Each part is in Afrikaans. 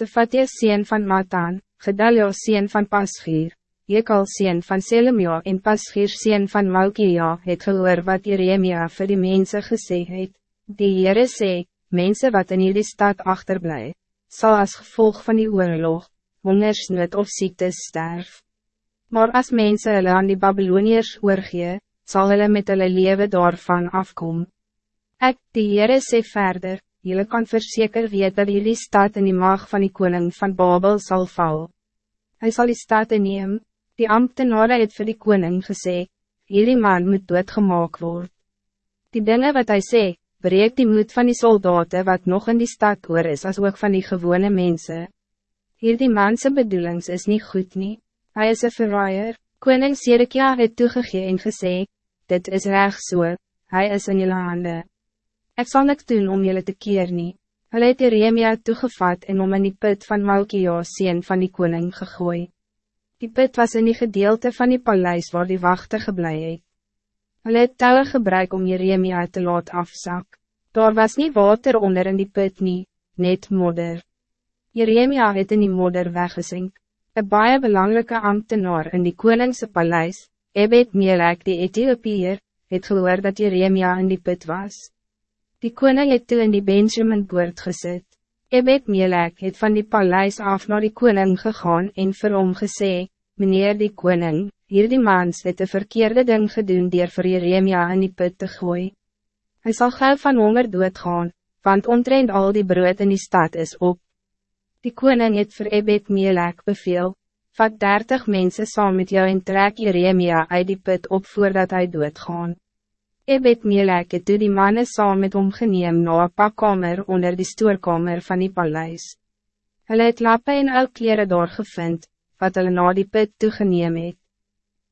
Sefatia sien van Matan, Gedalio sien van Pasgier, Jekal sien van Selemia en Pasgier sien van Malkia het gehoor wat Jeremia vir die mense gesê het. Die Heere sê, mense wat in hierdie stad achterblij, zal als gevolg van die oorlog, hongersnood of ziektes sterf. Maar als mensen hulle aan die Babyloniërs oorgee, zal hulle met hulle leven daarvan afkom. Ek, die Heere sê verder, Jullie kan verzeker weet dat jullie stad in die maag van die koning van Babel zal val. Hij zal die stad neem, die ambtenare het vir die koning gesê, hierdie man moet doodgemaak word. Die dingen wat hij sê, breek die moed van die soldaten wat nog in die stad hoor is als ook van die gewone mensen. Hierdie manse bedoelings is niet goed nie, hy is een verraaier, koning Sedekia het toegegee en gesê, dit is recht so, hij is in jullie handen. Ik zal niks doen om jullie te keer nie. Hulle het Jeremia toegevat en om in die put van Malkia sien van die koning gegooi. Die put was in die gedeelte van die paleis waar die wachten geblei het. Hulle het touwe gebruik om Jeremia te laat afzak. Daar was niet water onder in die put nie, net modder. Jeremia het in die modder weggesink. Een baie belangrijke ambtenaar in die koningse paleis, Ebed Melek die Ethiopiër, het gehoor dat Jeremia in die put was. Die koning het toe in die Benjamin poort gezet. Ebed Melek het van die paleis af naar die koning gegaan en vir hom gesê, Meneer die koning, hier die mans het de verkeerde ding gedoen dier vir Jeremia in die put te gooi. Hy sal gauw van honger doodgaan, want omtrent al die brood in die stad is op. Die koning het vir Ebed Melek beveel, vat dertig mensen saam met jou en trek Jeremia uit die put op voordat hij doodgaan. Ebed Melek het toe die manne saam met hom geneem na een pakkamer onder die stoorkamer van die paleis. Hulle het lappe en ou kleren daar gevind, wat hulle na die put toegeneem het.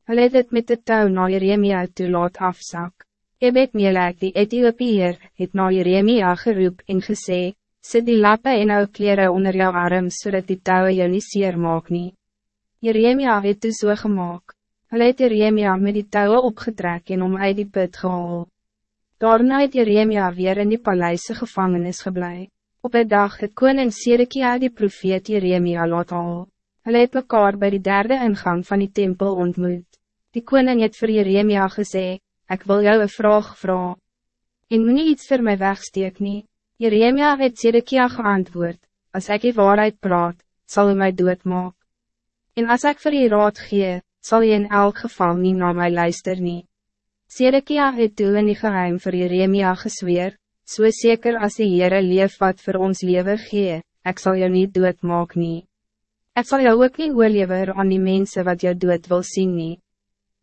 Hulle het het met de touw na Jeremia toe laat afzak. Ebed Melek die Ethiopiër het na Jeremia geroep en gesê, Sit die lappe en ou kleren onder jou arm zodat die touwen jou nie seer maak nie. Jeremia het toe so gemaakt. Hulle het Jeremia met die touwen opgetrek en om uit die put gehaal. Daarna het Jeremia weer in die paleise gevangenis geblei. Op een dag het koning Sedekia die profeet Jeremia laat haal. Hulle het mekaar by die derde ingang van die tempel ontmoet. Die koning het vir Jeremia gesê, ik wil jou een vraag vragen. En moet iets voor mij wegsteek nie. Jeremia het Sedekia geantwoord, als ik die waarheid praat, zal u mij doodmaak. En als ik voor je raad gee, zal je in elk geval niet naar mij luister nie. Sedekia het toe in die geheim vir Jeremia gesweer, so zeker als die Heere leef wat voor ons leven gee, ik zal jou niet doodmaak nie. Ek sal jou ook nie oorlever aan die mensen wat jou dood wil zien nie.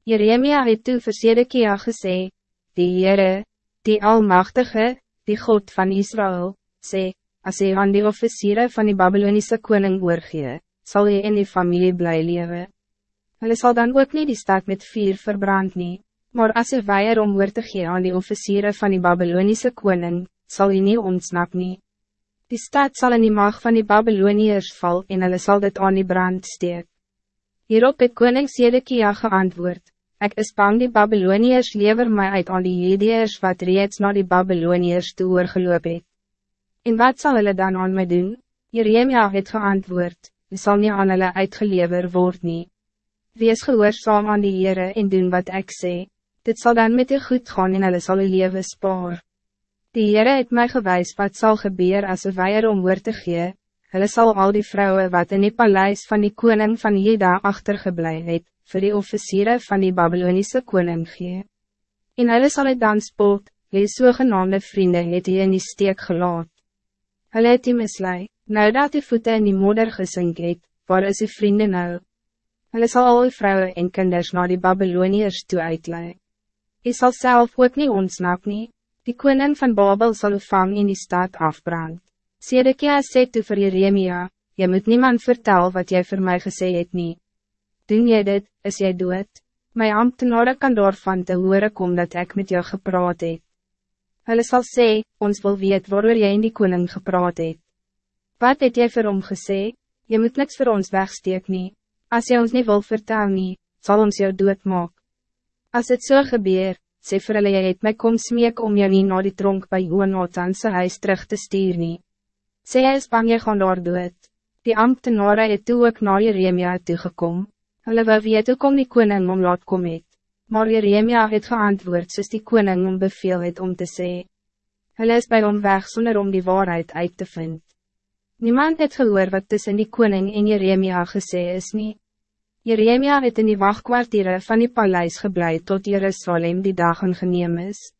Jeremia het toe vir Sedekia gesê, die Heere, die Almachtige, die God van Israël, sê, als hy aan die officieren van die Babylonische koning oorgee, sal jy in die familie bly leven. Hulle sal dan ook niet die stad met vuur verbrand nie, maar as hy weier om oor te gee aan die officieren van die Babylonische koning, zal hy niet ontsnap nie. Die stad zal in die mag van die Babyloniërs val en hulle sal dit aan die brand steek. Hierop het koning Sedekia geantwoord, ik is bang die Babyloniërs lever mij uit aan die Jedeërs wat reeds naar die Babyloniërs toe oorgeloop het. En wat zal hulle dan aan mij doen? Jeremia het geantwoord, jy sal nie aan hulle uitgelever word nie. Wees gehoorzaam aan die Heere en doen wat ik zeg. Dit zal dan met je goed gaan en hulle sal je leven spaar. Die Heere het mij gewijs wat zal gebeuren als wij er om woord te gee. Hulle sal al die vrouwen wat in die paleis van die koning van Jeda achtergeblij het, voor die officieren van die Babylonische koning gee. En hulle sal het dan spot, die sogenaamde vrienden het hy in die steek gelaat. Hulle het die mislui, nou dat die voeten in die modder gesink het, waar is die vrienden nou? Hulle sal al vrouwen en kinders naar die Babyloniërs toe uitlei. Hy sal self ook nie ontsnap nie, die koning van Babel zal u vang in die stad afbrand. Sedekia sê toe vir Jeremia, jy moet niemand vertel wat jij voor mij gesê het nie. Doen jy dit, is jy dood? My ambtenare kan daarvan te horen kom dat ik met jou gepraat het. Hulle sal sê, ons wil weet waarover jy in die koning gepraat het. Wat het jy vir hom gesê? Jy moet niks voor ons wegsteek nie. Als je ons niet wil vertellen, nie, zal ons jou doodmaak. Als het zo so gebeurt, sê vir hulle jy het my kom smeek om jou nie na die tronk by Jonathan sy huis terug te stuur nie. Sê hy is bang jy gaan daar dood. Die ambtenaren het toe ook na Jeremia toegekom. Hulle wou weet hoe kom die koning om laat kom het. Maar Jeremia het geantwoord soos die koning om beveel het om te sê. Hulle is bij hom weg sonder om die waarheid uit te vinden. Niemand het gehoor wat tussen die koning en Jeremia gesê is nie. Jeremia het in die wachtkwartiere van die paleis gebleid tot Jerusalem die dagen geneem is.